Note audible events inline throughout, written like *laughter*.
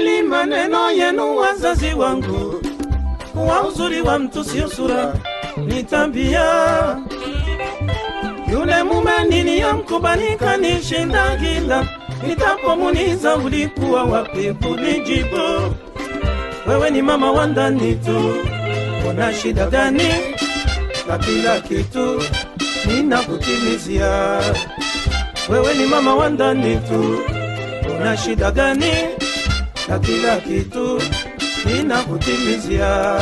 Sijali maneno yenu wazazi wangu, wa uzuri wa mtu sio sura, ni tabia. Yule mume niliyomkubalika kanishinda kila nitapomuniza ulikuwa wapi kunijibu? Wewe ni mama wa ndani tu, una shida gani? Na kila kitu ninakutimizia. Wewe ni mama wa ndani tu, una shida gani? Na kila kitu ninakutimizia.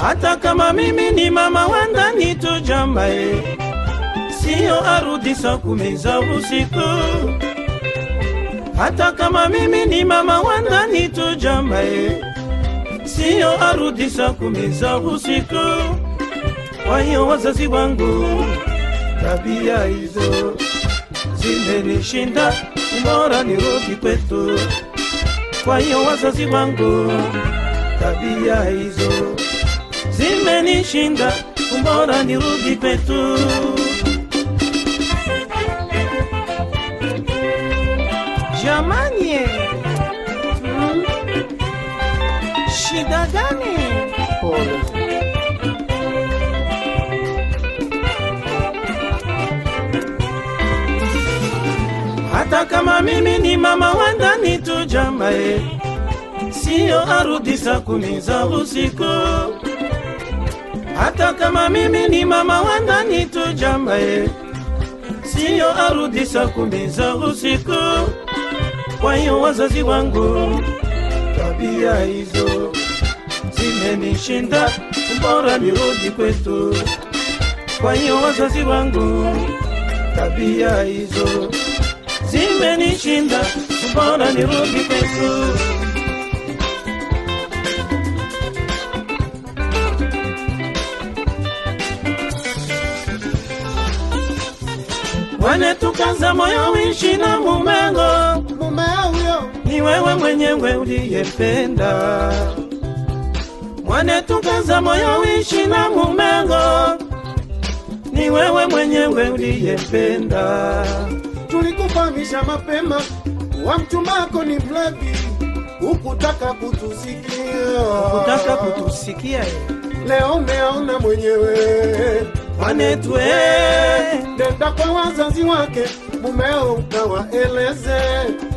Hata kama mimi ni mama wa ndani tu jambaye siyo arudi saa kumi za usiku. Hata kama mimi ni mama wa ndani tu jambaye siyo arudi saa kumi za usiku. Kwa hiyo wazazi wangu, tabia hizo zimenishinda, bora nirudi kwetu. Kwa hiyo wazazi wangu, tabia hizo zimenishinda, kumbora nirudi petu. Jamani, hmm? shida gani? Pole. Hata kama mimi ni mama wa ndani tu jambaye siyo arudi saa kumi za usiku. Hata kama mimi ni mama wa ndani tu jambaye siyo arudi saa kumi za usiku. Kwa hiyo wazazi wangu, tabia hizo zimenishinda, bora nirudi kwetu. Kwa hiyo wazazi wangu, tabia hizo zimenishinda, mbona nirudi kwetu. Wane tukaza moyo wishi na mumengo, Mumeo ni wewe mwenyewe uliyependa. Mwane tukaza moyo wishi na mumengo, ni wewe mwenyewe uliyependa. Tulikufahamisha mapema, wa mchumako ni mlevi, hukutaka kutusikia, ukutaka kutusikia leo umeona mwenyewe. Mwane twe Nenda kwa wazazi wake, mumeo ukawaeleze,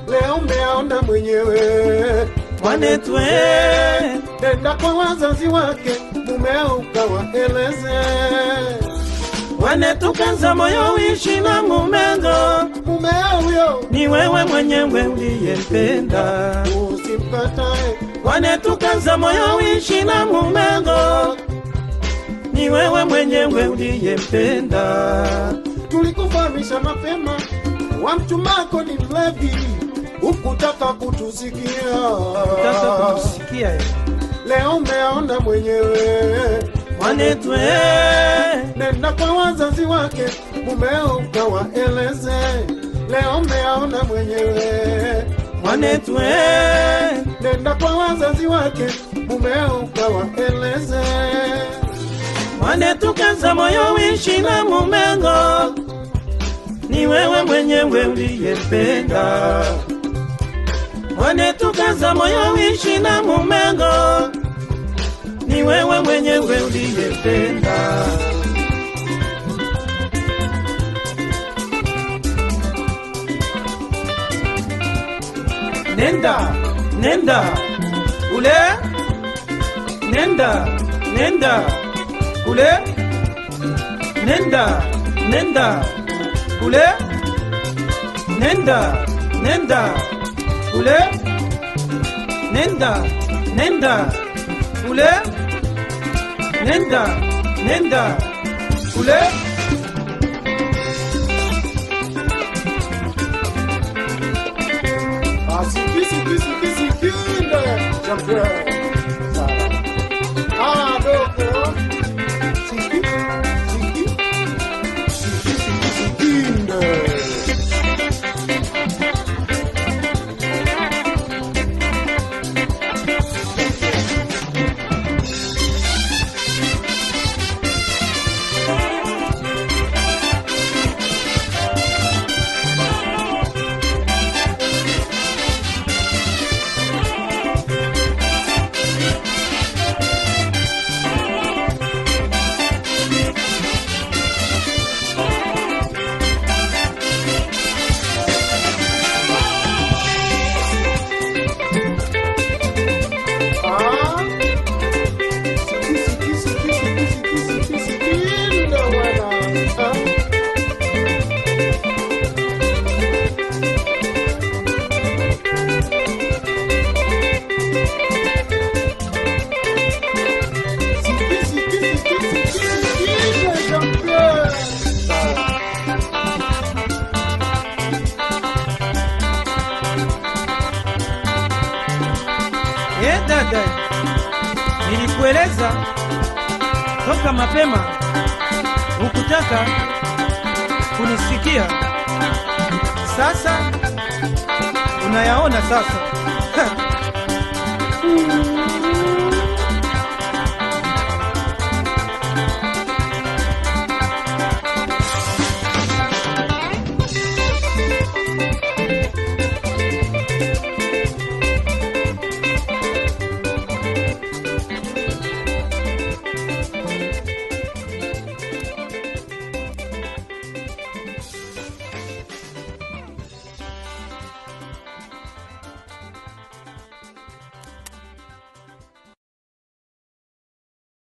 leo umeona mwenyewe. Mwane twe Nenda kwa wazazi wake, mumeo ukawaeleze, Mwane tukaza moyo wishi na mumendo. mumeo huyo. Ni wewe mwenyewe uliyempenda, usimkatae, Mwane tukaza moyo wishi na mumendo, ni wewe mwenyewe uliyempenda. tulikufahamisha mapema, wa mchumako ni mlevi, ukutaka kutusikia, Kutaka kutusikia. Leo umeona mwenyewe. Mwane twe Nenda kwa wazazi wake, mumeo ukawaeleze, leo umeona mwenyewe. Wanetwe. Nenda kwa wazazi wake, mumeo ukawaeleze, Wanetukaza moyo wishi na mumengo, ni wewe mwenyewe uliyependa. Wanetukaza moyo wishi na mumengo, ni wewe mwenyewe uliyempenda. Nenda, nenda, ule, nenda, nenda, ule, nenda, nenda, ule, nenda, nenda, ule, nenda, nenda, ule, Nenda, Nenda, Poulet. Ah, c'est qui, c'est qui, c'est qui, Eh, dada, nilikueleza toka mapema, hukutaka kunisikia. Sasa unayaona sasa *laughs* mm.